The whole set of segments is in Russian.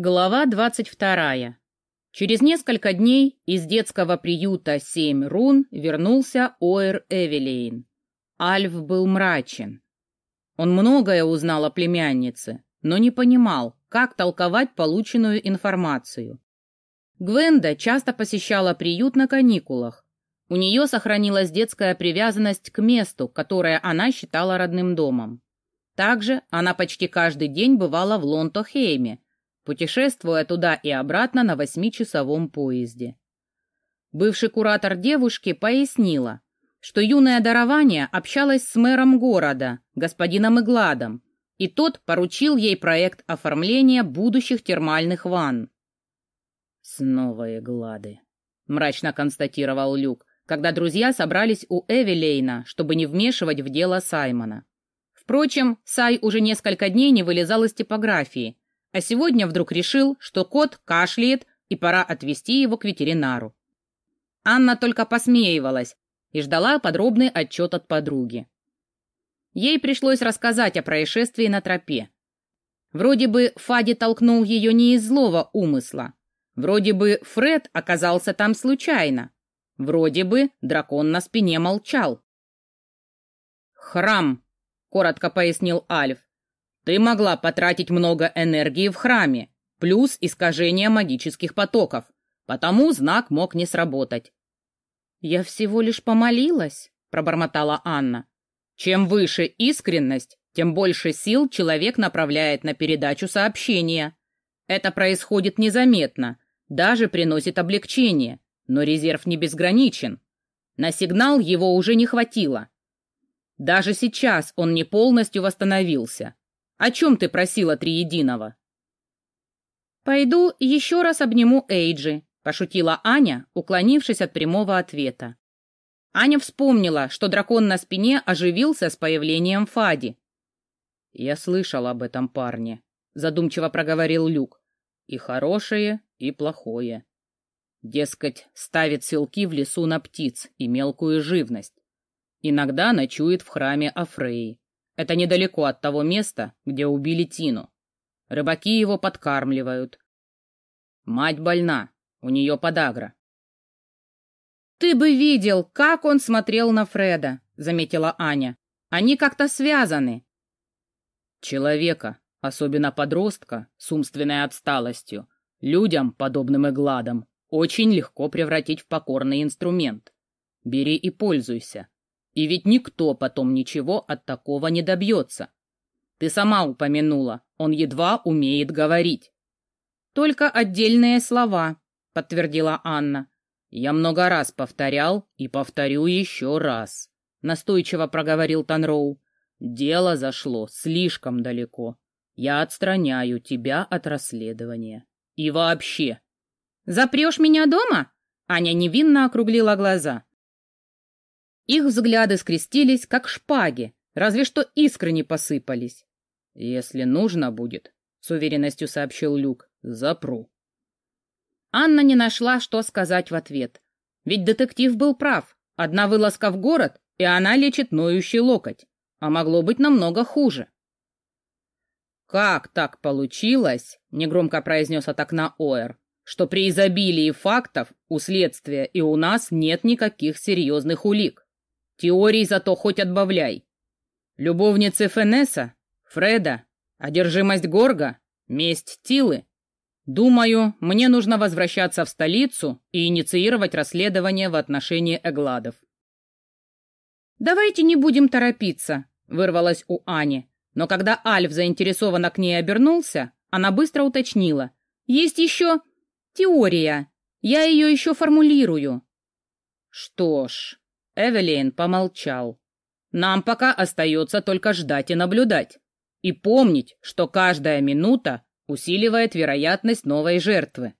Глава двадцать вторая. Через несколько дней из детского приюта «Семь рун» вернулся Оэр Эвелейн. Альф был мрачен. Он многое узнал о племяннице, но не понимал, как толковать полученную информацию. Гвенда часто посещала приют на каникулах. У нее сохранилась детская привязанность к месту, которое она считала родным домом. Также она почти каждый день бывала в Лонтохейме, путешествуя туда и обратно на восьмичасовом поезде. Бывший куратор девушки пояснила, что юное дарование общалось с мэром города, господином Игладом, и тот поручил ей проект оформления будущих термальных ванн. «Снова Иглады», — мрачно констатировал Люк, когда друзья собрались у Эвелейна, чтобы не вмешивать в дело Саймона. Впрочем, Сай уже несколько дней не вылезал из типографии, а сегодня вдруг решил, что кот кашляет и пора отвезти его к ветеринару. Анна только посмеивалась и ждала подробный отчет от подруги. Ей пришлось рассказать о происшествии на тропе. Вроде бы Фади толкнул ее не из злого умысла. Вроде бы Фред оказался там случайно. Вроде бы дракон на спине молчал. «Храм», — коротко пояснил Альф. «Ты могла потратить много энергии в храме, плюс искажение магических потоков, потому знак мог не сработать». «Я всего лишь помолилась», — пробормотала Анна. «Чем выше искренность, тем больше сил человек направляет на передачу сообщения. Это происходит незаметно, даже приносит облегчение, но резерв не безграничен. На сигнал его уже не хватило, даже сейчас он не полностью восстановился. О чем ты просила Триединого? «Пойду еще раз обниму Эйджи», — пошутила Аня, уклонившись от прямого ответа. Аня вспомнила, что дракон на спине оживился с появлением Фади. «Я слышал об этом парне», — задумчиво проговорил Люк. «И хорошее, и плохое. Дескать, ставит селки в лесу на птиц и мелкую живность. Иногда ночует в храме Афреи. Это недалеко от того места, где убили Тину. Рыбаки его подкармливают. Мать больна, у нее подагра. «Ты бы видел, как он смотрел на Фреда», — заметила Аня. «Они как-то связаны». Человека, особенно подростка, с умственной отсталостью, людям, подобным Игладам, очень легко превратить в покорный инструмент. Бери и пользуйся. И ведь никто потом ничего от такого не добьется. Ты сама упомянула, он едва умеет говорить. Только отдельные слова, подтвердила Анна. Я много раз повторял и повторю еще раз, настойчиво проговорил Танроу. Дело зашло слишком далеко. Я отстраняю тебя от расследования. И вообще. Запрешь меня дома? Аня невинно округлила глаза. Их взгляды скрестились, как шпаги, разве что искры не посыпались. «Если нужно будет», — с уверенностью сообщил Люк, — «запру». Анна не нашла, что сказать в ответ. Ведь детектив был прав. Одна вылазка в город, и она лечит ноющий локоть. А могло быть намного хуже. «Как так получилось?» — негромко произнес от окна Оэр, «что при изобилии фактов у следствия и у нас нет никаких серьезных улик?» Теорий зато хоть отбавляй. Любовницы Фенеса, Фреда, одержимость Горга, месть Тилы. Думаю, мне нужно возвращаться в столицу и инициировать расследование в отношении Эгладов. «Давайте не будем торопиться», — вырвалась у Ани. Но когда Альф заинтересованно к ней обернулся, она быстро уточнила. «Есть еще теория. Я ее еще формулирую». «Что ж, Эвелин помолчал. «Нам пока остается только ждать и наблюдать. И помнить, что каждая минута усиливает вероятность новой жертвы».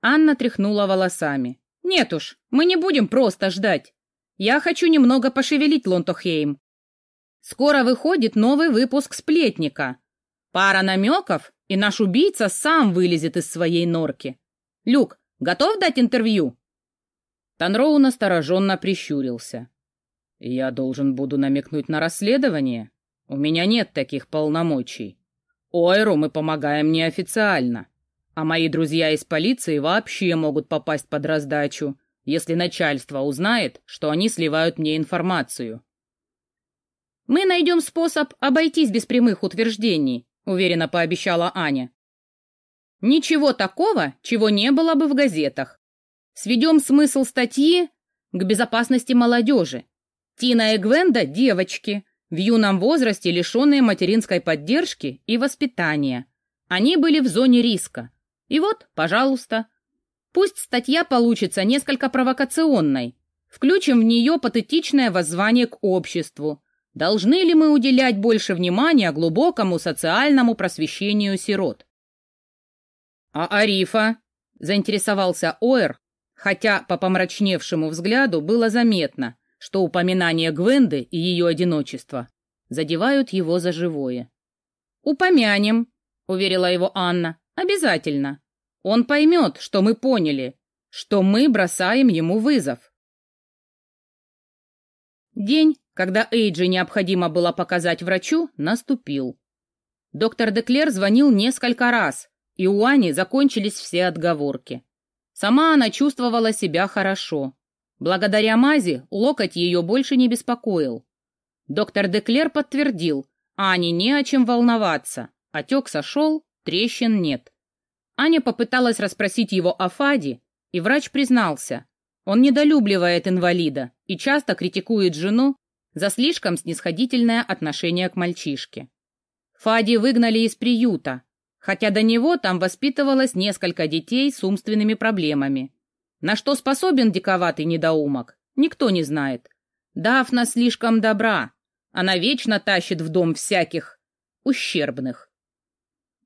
Анна тряхнула волосами. «Нет уж, мы не будем просто ждать. Я хочу немного пошевелить Лонтохейм. Скоро выходит новый выпуск «Сплетника». Пара намеков, и наш убийца сам вылезет из своей норки. Люк, готов дать интервью?» Танроу настороженно прищурился. «Я должен буду намекнуть на расследование? У меня нет таких полномочий. Ойру мы помогаем неофициально. А мои друзья из полиции вообще могут попасть под раздачу, если начальство узнает, что они сливают мне информацию. «Мы найдем способ обойтись без прямых утверждений», — уверенно пообещала Аня. «Ничего такого, чего не было бы в газетах. Сведем смысл статьи к безопасности молодежи. Тина и Гвенда — девочки, в юном возрасте лишенные материнской поддержки и воспитания. Они были в зоне риска. И вот, пожалуйста, пусть статья получится несколько провокационной. Включим в нее патетичное воззвание к обществу, Должны ли мы уделять больше внимания глубокому социальному просвещению сирот? А Арифа? Заинтересовался Оэр, хотя по помрачневшему взгляду было заметно, что упоминание Гвенды и ее одиночества задевают его за живое. «Упомянем», — уверила его Анна, — «обязательно. Он поймет, что мы поняли, что мы бросаем ему вызов». День когда Эйджи необходимо было показать врачу, наступил. Доктор Деклер звонил несколько раз, и у Ани закончились все отговорки. Сама она чувствовала себя хорошо. Благодаря мази локоть ее больше не беспокоил. Доктор Деклер подтвердил, Ане не о чем волноваться. Отек сошел, трещин нет. Аня попыталась расспросить его о Фаде, и врач признался. Он недолюбливает инвалида и часто критикует жену за слишком снисходительное отношение к мальчишке. Фади выгнали из приюта, хотя до него там воспитывалось несколько детей с умственными проблемами. На что способен диковатый недоумок, никто не знает. Дафна слишком добра, она вечно тащит в дом всяких ущербных.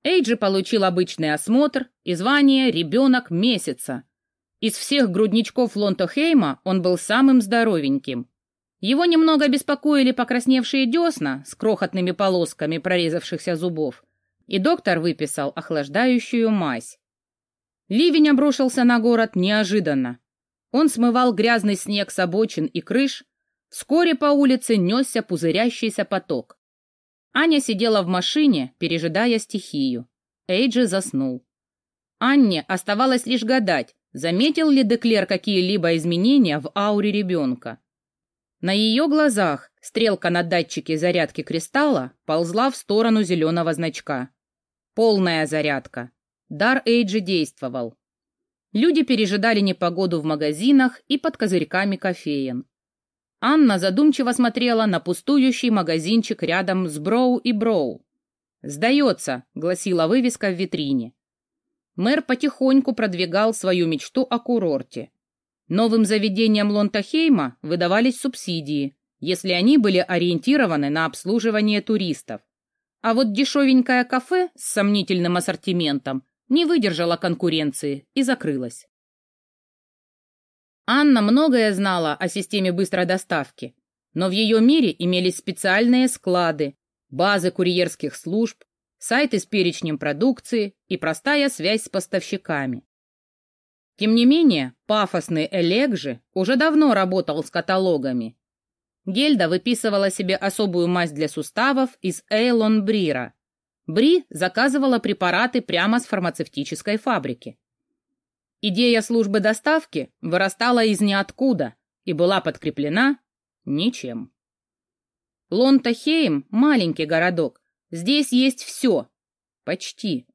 Эйджи получил обычный осмотр и звание «ребенок месяца». Из всех грудничков Лонтохейма он был самым здоровеньким. Его немного беспокоили покрасневшие десна с крохотными полосками прорезавшихся зубов, и доктор выписал охлаждающую мазь. Ливень обрушился на город неожиданно. Он смывал грязный снег с обочин и крыш, вскоре по улице несся пузырящийся поток. Аня сидела в машине, пережидая стихию. Эйджи заснул. Анне оставалось лишь гадать, заметил ли Деклер какие-либо изменения в ауре ребенка. На ее глазах стрелка на датчике зарядки кристалла ползла в сторону зеленого значка. Полная зарядка. Дар Эйджи действовал. Люди пережидали непогоду в магазинах и под козырьками кофеен. Анна задумчиво смотрела на пустующий магазинчик рядом с Броу и Броу. «Сдается», — гласила вывеска в витрине. Мэр потихоньку продвигал свою мечту о курорте. Новым заведениям Лонтахейма выдавались субсидии, если они были ориентированы на обслуживание туристов. А вот дешевенькое кафе с сомнительным ассортиментом не выдержало конкуренции и закрылось. Анна многое знала о системе быстрой доставки, но в ее мире имелись специальные склады, базы курьерских служб, сайты с перечнем продукции и простая связь с поставщиками. Тем не менее, пафосный Элегжи уже давно работал с каталогами. Гельда выписывала себе особую мазь для суставов из Эйлон Брира. Бри заказывала препараты прямо с фармацевтической фабрики. Идея службы доставки вырастала из ниоткуда и была подкреплена ничем. Лонтахейм – маленький городок. Здесь есть все. Почти.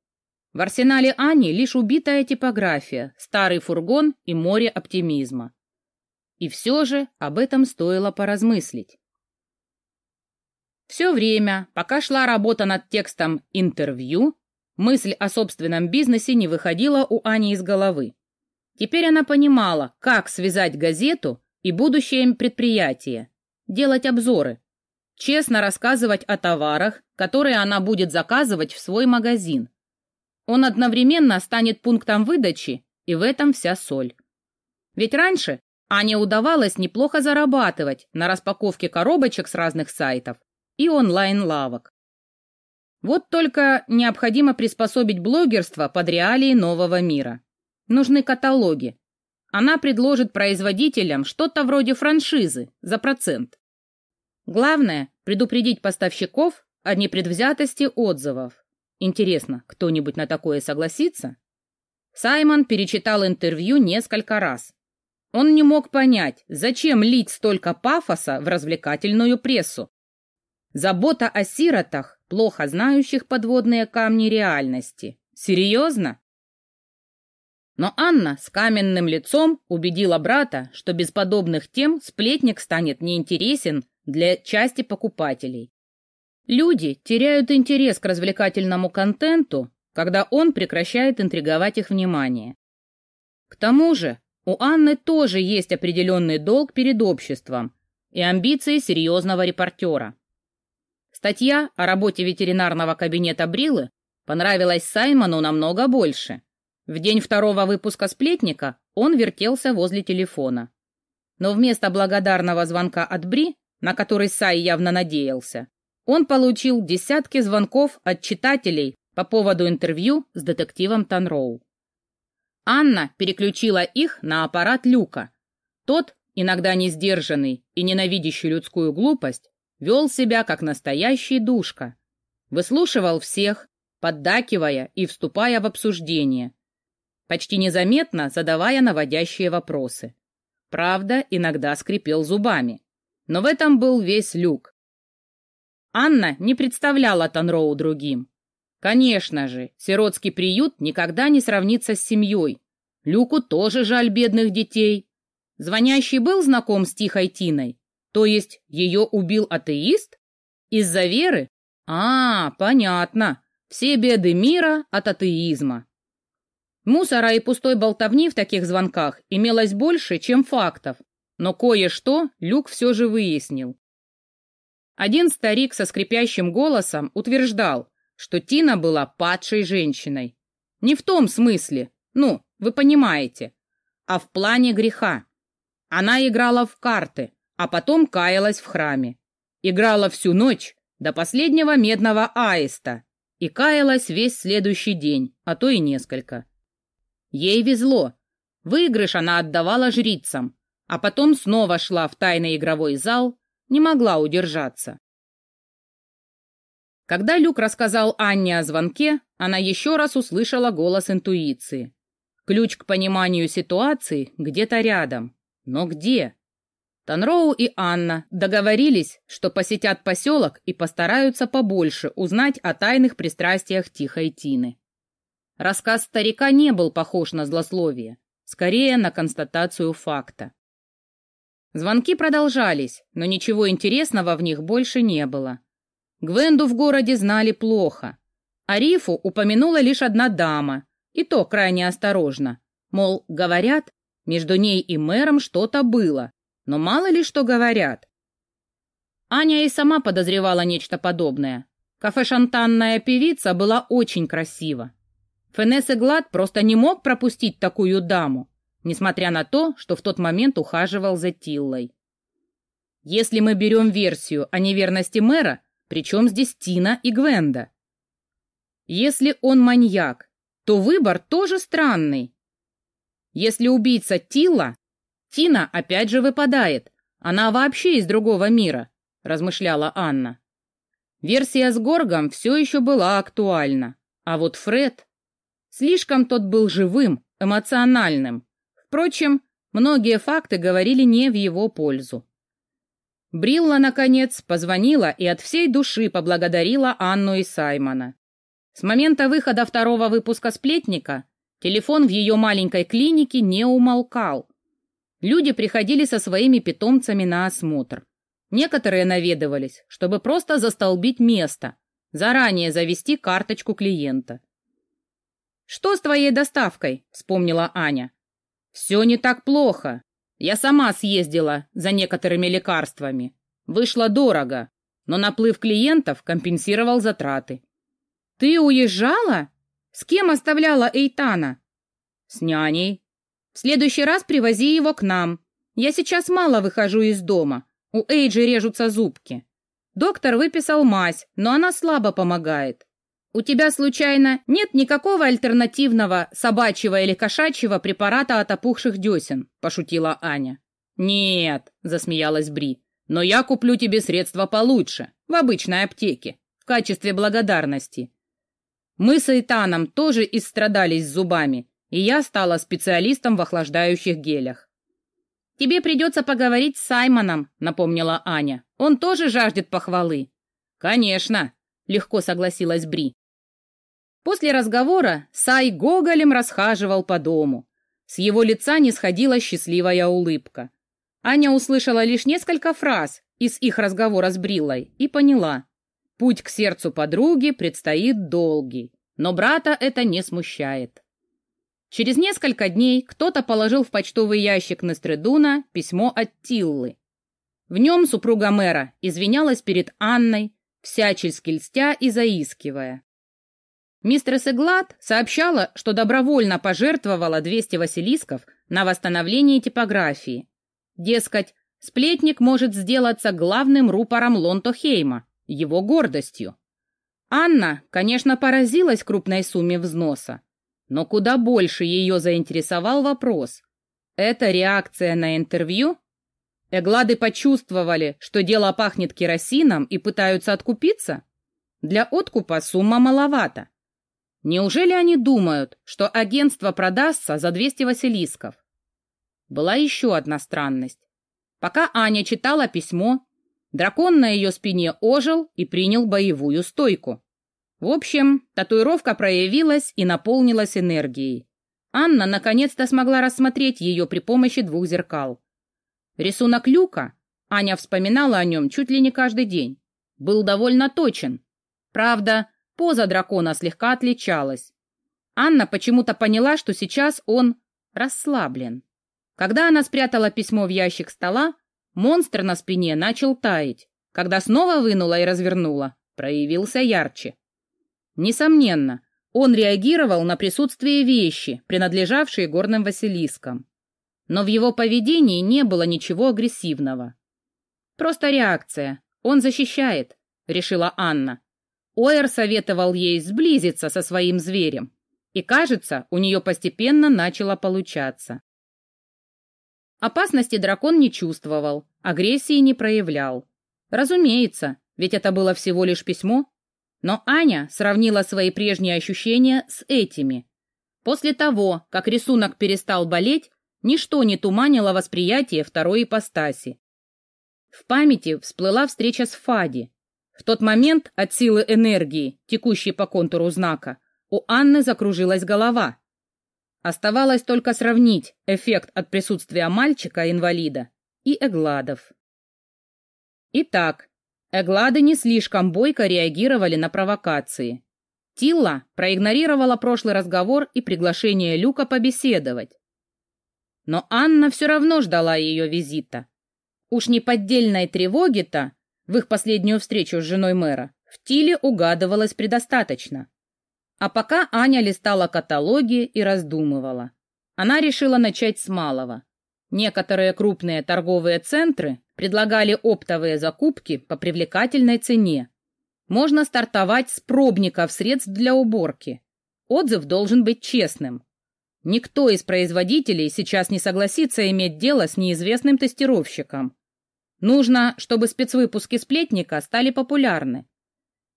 В арсенале Ани лишь убитая типография, старый фургон и море оптимизма. И все же об этом стоило поразмыслить. Все время, пока шла работа над текстом «Интервью», мысль о собственном бизнесе не выходила у Ани из головы. Теперь она понимала, как связать газету и будущее предприятие, делать обзоры, честно рассказывать о товарах, которые она будет заказывать в свой магазин, он одновременно станет пунктом выдачи, и в этом вся соль. Ведь раньше Ане удавалось неплохо зарабатывать на распаковке коробочек с разных сайтов и онлайн-лавок. Вот только необходимо приспособить блогерство под реалии нового мира. Нужны каталоги. Она предложит производителям что-то вроде франшизы за процент. Главное – предупредить поставщиков о непредвзятости отзывов Интересно, кто-нибудь на такое согласится? Саймон перечитал интервью несколько раз. Он не мог понять, зачем лить столько пафоса в развлекательную прессу. Забота о сиротах, плохо знающих подводные камни реальности. Серьезно? Но Анна с каменным лицом убедила брата, что без подобных тем сплетник станет неинтересен для части покупателей. Люди теряют интерес к развлекательному контенту, когда он прекращает интриговать их внимание. К тому же у Анны тоже есть определенный долг перед обществом и амбиции серьезного репортера. Статья о работе ветеринарного кабинета Брилы понравилась Саймону намного больше. В день второго выпуска «Сплетника» он вертелся возле телефона. Но вместо благодарного звонка от Бри, на который Сай явно надеялся, он получил десятки звонков от читателей по поводу интервью с детективом Танроу. Анна переключила их на аппарат Люка. Тот, иногда не сдержанный и ненавидящий людскую глупость, вел себя как настоящий душка. Выслушивал всех, поддакивая и вступая в обсуждение, почти незаметно задавая наводящие вопросы. Правда, иногда скрипел зубами. Но в этом был весь Люк. Анна не представляла Танроу другим. Конечно же, сиротский приют никогда не сравнится с семьей. Люку тоже жаль бедных детей. Звонящий был знаком с Тихой Тиной? То есть ее убил атеист? Из-за веры? А, понятно. Все беды мира от атеизма. Мусора и пустой болтовни в таких звонках имелось больше, чем фактов, но кое-что Люк все же выяснил. Один старик со скрипящим голосом утверждал, что Тина была падшей женщиной. Не в том смысле, ну, вы понимаете, а в плане греха. Она играла в карты, а потом каялась в храме. Играла всю ночь до последнего медного аиста и каялась весь следующий день, а то и несколько. Ей везло. Выигрыш она отдавала жрицам, а потом снова шла в тайный игровой зал, не могла удержаться. Когда Люк рассказал Анне о звонке, она еще раз услышала голос интуиции. Ключ к пониманию ситуации где-то рядом. Но где? Танроу и Анна договорились, что посетят поселок и постараются побольше узнать о тайных пристрастиях Тихой Тины. Рассказ старика не был похож на злословие, скорее на констатацию факта. Звонки продолжались, но ничего интересного в них больше не было. Гвенду в городе знали плохо. Арифу упомянула лишь одна дама, и то крайне осторожно. Мол, говорят, между ней и мэром что-то было, но мало ли что говорят. Аня и сама подозревала нечто подобное. Кафе-шантанная певица была очень красива. Фенесс Глад просто не мог пропустить такую даму, несмотря на то, что в тот момент ухаживал за Тиллой. Если мы берем версию о неверности мэра, причем здесь Тина и Гвенда? Если он маньяк, то выбор тоже странный. Если убийца Тила, Тина опять же выпадает. Она вообще из другого мира, размышляла Анна. Версия с Горгом все еще была актуальна. А вот Фред... Слишком тот был живым, эмоциональным. Впрочем, многие факты говорили не в его пользу. Брилла, наконец, позвонила и от всей души поблагодарила Анну и Саймона. С момента выхода второго выпуска «Сплетника» телефон в ее маленькой клинике не умолкал. Люди приходили со своими питомцами на осмотр. Некоторые наведывались, чтобы просто застолбить место, заранее завести карточку клиента. «Что с твоей доставкой?» — вспомнила Аня. «Все не так плохо. Я сама съездила за некоторыми лекарствами. Вышло дорого, но наплыв клиентов компенсировал затраты. Ты уезжала? С кем оставляла Эйтана? С няней. В следующий раз привози его к нам. Я сейчас мало выхожу из дома. У Эйджи режутся зубки. Доктор выписал мазь, но она слабо помогает. У тебя, случайно, нет никакого альтернативного собачьего или кошачьего препарата от опухших десен?» – пошутила Аня. «Нет», – засмеялась Бри, – «но я куплю тебе средства получше, в обычной аптеке, в качестве благодарности. Мы с Эйтаном тоже истрадались зубами, и я стала специалистом в охлаждающих гелях. «Тебе придется поговорить с Саймоном», — напомнила Аня. «Он тоже жаждет похвалы». «Конечно», — легко согласилась Бри. После разговора Сай гоголем расхаживал по дому. С его лица не сходила счастливая улыбка. Аня услышала лишь несколько фраз из их разговора с Бриллой и поняла. Путь к сердцу подруги предстоит долгий, но брата это не смущает. Через несколько дней кто-то положил в почтовый ящик Нестредуна письмо от Тиллы. В нем супруга мэра извинялась перед Анной, всячески льстя и заискивая. Мистер Эглад сообщала, что добровольно пожертвовала 200 василисков на восстановление типографии. Дескать, сплетник может сделаться главным рупором Лонтохейма, его гордостью. Анна, конечно, поразилась крупной сумме взноса, но куда больше ее заинтересовал вопрос. Это реакция на интервью? Эглады почувствовали, что дело пахнет керосином и пытаются откупиться? Для откупа сумма маловата. Неужели они думают, что агентство продастся за 200 василисков? Была еще одна странность. Пока Аня читала письмо, дракон на ее спине ожил и принял боевую стойку. В общем, татуировка проявилась и наполнилась энергией. Анна наконец-то смогла рассмотреть ее при помощи двух зеркал. Рисунок люка, Аня вспоминала о нем чуть ли не каждый день, был довольно точен. Правда, поза дракона слегка отличалась. Анна почему-то поняла, что сейчас он расслаблен. Когда она спрятала письмо в ящик стола, монстр на спине начал таять. Когда снова вынула и развернула, проявился ярче. Несомненно, он реагировал на присутствие вещи, принадлежавшие горным Василискам. Но в его поведении не было ничего агрессивного. «Просто реакция. Он защищает», — решила Анна. Оэр советовал ей сблизиться со своим зверем, и, кажется, у нее постепенно начало получаться. Опасности дракон не чувствовал, агрессии не проявлял. Разумеется, ведь это было всего лишь письмо, но Аня сравнила свои прежние ощущения с этими. После того, как рисунок перестал болеть, ничто не туманило восприятие второй ипостаси. В памяти всплыла встреча с Фади. В тот момент от силы энергии, текущей по контуру знака, у Анны закружилась голова. Оставалось только сравнить эффект от присутствия мальчика-инвалида и Эгладов. Итак, Эглады не слишком бойко реагировали на провокации. Тилла проигнорировала прошлый разговор и приглашение Люка побеседовать. Но Анна все равно ждала ее визита. Уж не поддельной тревоги-то в их последнюю встречу с женой мэра в Тиле угадывалось предостаточно. А пока Аня листала каталоги и раздумывала. Она решила начать с малого. Некоторые крупные торговые центры предлагали оптовые закупки по привлекательной цене. Можно стартовать с пробников средств для уборки. Отзыв должен быть честным. Никто из производителей сейчас не согласится иметь дело с неизвестным тестировщиком. Нужно, чтобы спецвыпуски сплетника стали популярны.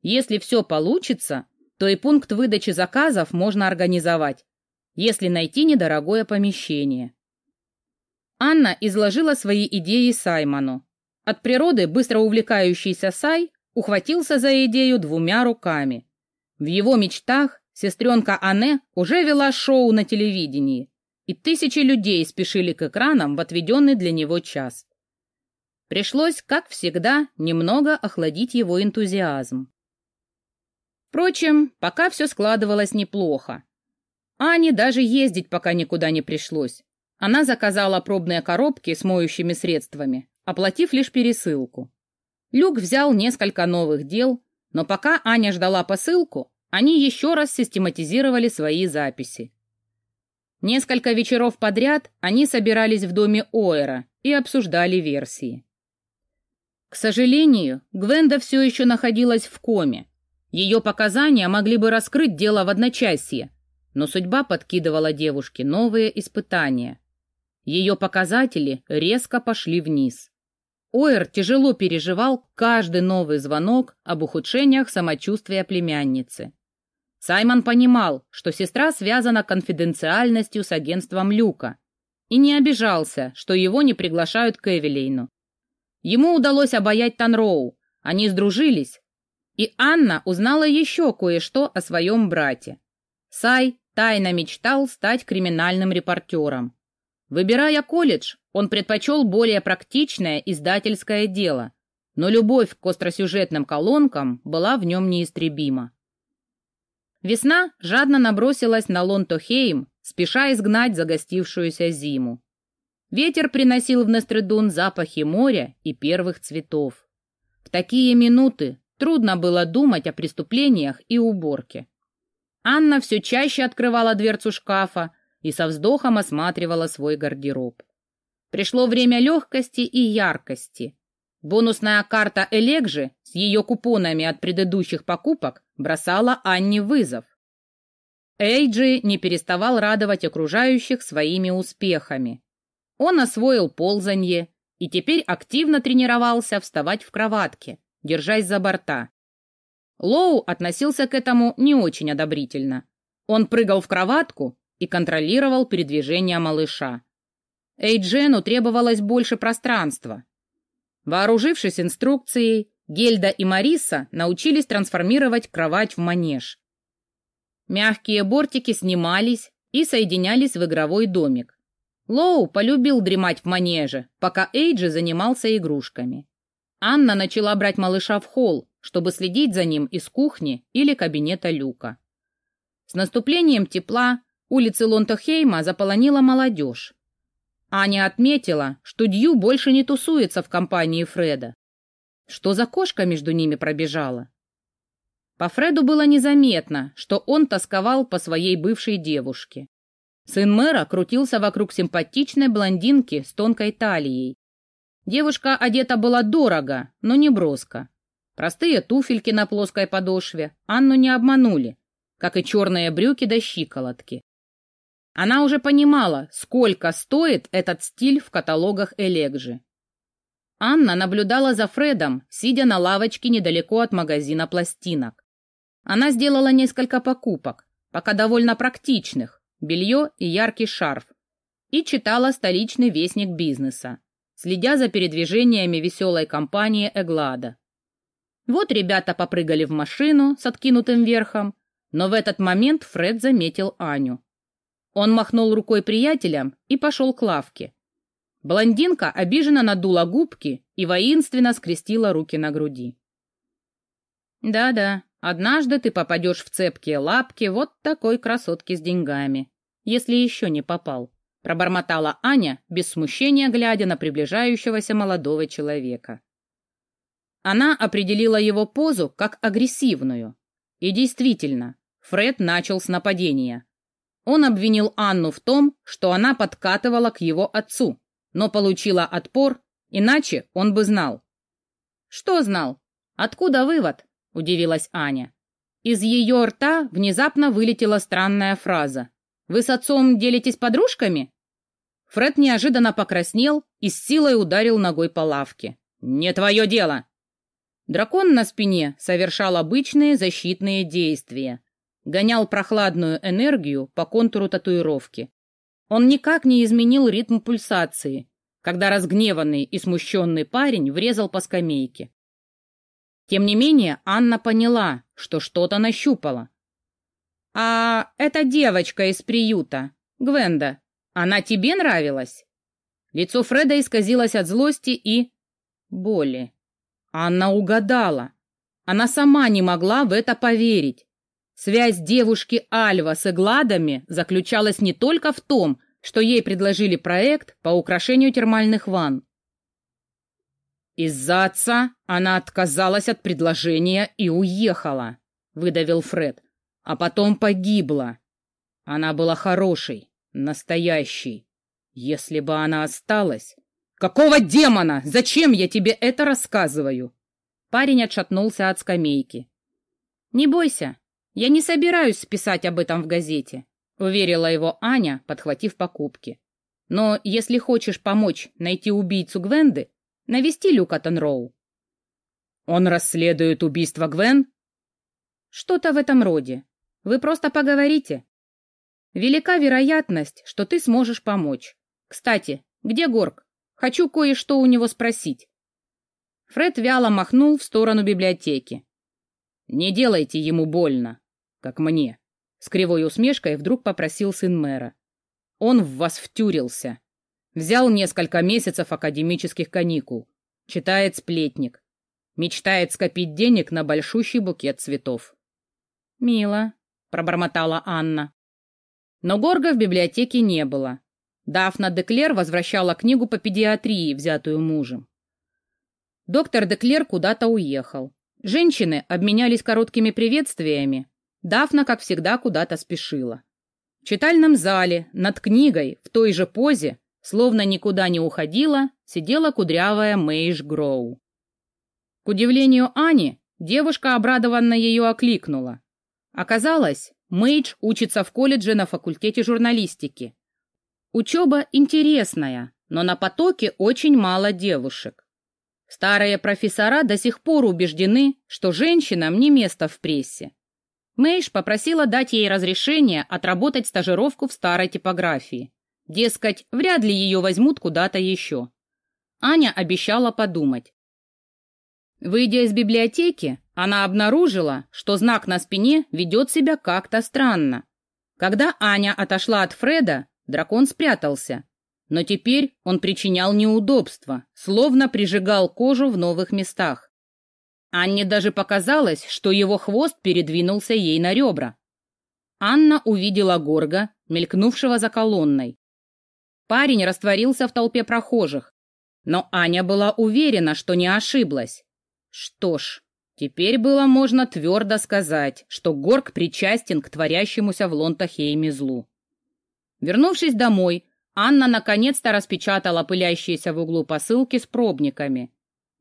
Если все получится, то и пункт выдачи заказов можно организовать, если найти недорогое помещение. Анна изложила свои идеи Саймону. От природы быстро увлекающийся Сай ухватился за идею двумя руками. В его мечтах сестренка Анне уже вела шоу на телевидении, и тысячи людей спешили к экранам в отведенный для него час. Пришлось, как всегда, немного охладить его энтузиазм. Впрочем, пока все складывалось неплохо. Ане даже ездить пока никуда не пришлось. Она заказала пробные коробки с моющими средствами, оплатив лишь пересылку. Люк взял несколько новых дел, но пока Аня ждала посылку, они еще раз систематизировали свои записи. Несколько вечеров подряд они собирались в доме Оэра и обсуждали версии. К сожалению, Гвенда все еще находилась в коме. Ее показания могли бы раскрыть дело в одночасье, но судьба подкидывала девушке новые испытания. Ее показатели резко пошли вниз. Оэр тяжело переживал каждый новый звонок об ухудшениях самочувствия племянницы. Саймон понимал, что сестра связана конфиденциальностью с агентством Люка, и не обижался, что его не приглашают к Эвелейну. Ему удалось обаять Танроу, они сдружились, и Анна узнала еще кое-что о своем брате. Сай тайно мечтал стать криминальным репортером. Выбирая колледж, он предпочел более практичное издательское дело, но любовь к остросюжетным колонкам была в нем неистребима. Весна жадно набросилась на Лонтохейм, спеша изгнать загостившуюся зиму. Ветер приносил в Нестредун запахи моря и первых цветов. В такие минуты трудно было думать о преступлениях и уборке. Анна все чаще открывала дверцу шкафа и со вздохом осматривала свой гардероб. Пришло время легкости и яркости. Бонусная карта Элегжи с ее купонами от предыдущих покупок бросала Анне вызов. Эйджи не переставал радовать окружающих своими успехами. Он освоил ползанье и теперь активно тренировался вставать в кроватке, держась за борта. Лоу относился к этому не очень одобрительно. Он прыгал в кроватку и контролировал передвижение малыша. Эйджену требовалось больше пространства. Вооружившись инструкцией, Гельда и Мариса научились трансформировать кровать в манеж. Мягкие бортики снимались и соединялись в игровой домик. Лоу полюбил дремать в манеже, пока Эйджи занимался игрушками. Анна начала брать малыша в холл, чтобы следить за ним из кухни или кабинета Люка. С наступлением тепла улицы Лонтохейма заполонила молодежь. Аня отметила, что Дью больше не тусуется в компании Фреда. Что за кошка между ними пробежала? По Фреду было незаметно, что он тосковал по своей бывшей девушке. Сын мэра крутился вокруг симпатичной блондинки с тонкой талией. Девушка одета была дорого, но не броско. Простые туфельки на плоской подошве Анну не обманули, как и черные брюки до щиколотки. Она уже понимала, сколько стоит этот стиль в каталогах Элегжи. Анна наблюдала за Фредом, сидя на лавочке недалеко от магазина пластинок. Она сделала несколько покупок, пока довольно практичных, белье и яркий шарф, и читала столичный вестник бизнеса, следя за передвижениями веселой компании Эглада. Вот ребята попрыгали в машину с откинутым верхом, но в этот момент Фред заметил Аню. Он махнул рукой приятелям и пошел к лавке. Блондинка обиженно надула губки и воинственно скрестила руки на груди. «Да-да, однажды ты попадешь в цепкие лапки вот такой красотки с деньгами, если еще не попал», пробормотала Аня, без смущения глядя на приближающегося молодого человека. Она определила его позу как агрессивную. И действительно, Фред начал с нападения. Он обвинил Анну в том, что она подкатывала к его отцу, но получила отпор, иначе он бы знал. «Что знал? Откуда вывод?» – удивилась Аня. Из ее рта внезапно вылетела странная фраза. «Вы с отцом делитесь подружками?» Фред неожиданно покраснел и с силой ударил ногой по лавке. «Не твое дело!» Дракон на спине совершал обычные защитные действия, гонял прохладную энергию по контуру татуировки. Он никак не изменил ритм пульсации, когда разгневанный и смущенный парень врезал по скамейке. Тем не менее, Анна поняла, что что-то нащупала. «А эта девочка из приюта, Гвенда, она тебе нравилась?» Лицо Фреда исказилось от злости и... боли. Анна угадала. Она сама не могла в это поверить. Связь девушки Альва с Игладами заключалась не только в том, что ей предложили проект по украшению термальных ванн. «Из-за отца она отказалась от предложения и уехала», — выдавил Фред. «А потом погибла. Она была хорошей, настоящей. Если бы она осталась...» «Какого демона? Зачем я тебе это рассказываю?» Парень отшатнулся от скамейки. «Не бойся, «Я не собираюсь писать об этом в газете», — уверила его Аня, подхватив покупки. «Но если хочешь помочь найти убийцу Гвенды, навести Люка Тонроу». «Он расследует убийство Гвен?» «Что-то в этом роде. Вы просто поговорите. Велика вероятность, что ты сможешь помочь. Кстати, где Горг? Хочу кое-что у него спросить. Фред вяло махнул в сторону библиотеки. «Не делайте ему больно, как мне», — с кривой усмешкой вдруг попросил сын мэра. «Он в вас втюрился. Взял несколько месяцев академических каникул. Читает сплетник. Мечтает скопить денег на большущий букет цветов». «Мило», — пробормотала Анна. Но Горга в библиотеке не было. Дафна Деклер возвращала книгу по педиатрии, взятую мужем. Доктор Деклер куда-то уехал. Женщины обменялись короткими приветствиями. Дафна, как всегда, куда-то спешила. В читальном зале, над книгой, в той же позе, словно никуда не уходила, сидела кудрявая Мэйш Гроу. К удивлению Ани, девушка обрадованно ее окликнула. Оказалось, Мэйдж учится в колледже на факультете журналистики. Учеба интересная, но на потоке очень мало девушек. Старые профессора до сих пор убеждены, что женщинам не место в прессе. Мэйш попросила дать ей разрешение отработать стажировку в старой типографии. Дескать, вряд ли ее возьмут куда-то еще. Аня обещала подумать. Выйдя из библиотеки, она обнаружила, что знак на спине ведет себя как-то странно. Когда Аня отошла от Фреда, дракон спрятался, но теперь он причинял неудобства, словно прижигал кожу в новых местах. Анне даже показалось, что его хвост передвинулся ей на ребра. Анна увидела Горга, мелькнувшего за колонной. Парень растворился в толпе прохожих, но Аня была уверена, что не ошиблась. Что ж, теперь было можно твердо сказать, что Горг причастен к творящемуся в Лонтахейме злу. Вернувшись домой, Анна наконец-то распечатала пылящиеся в углу посылки с пробниками.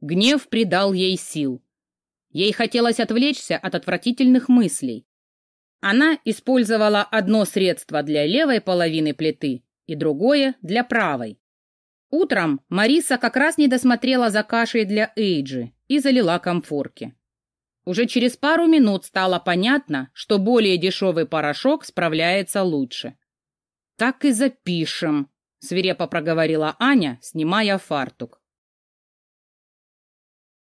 Гнев придал ей сил. Ей хотелось отвлечься от отвратительных мыслей. Она использовала одно средство для левой половины плиты и другое для правой. Утром Мариса как раз не досмотрела за кашей для Эйджи и залила комфорки. Уже через пару минут стало понятно, что более дешевый порошок справляется лучше. «Так и запишем», — свирепо проговорила Аня, снимая фартук.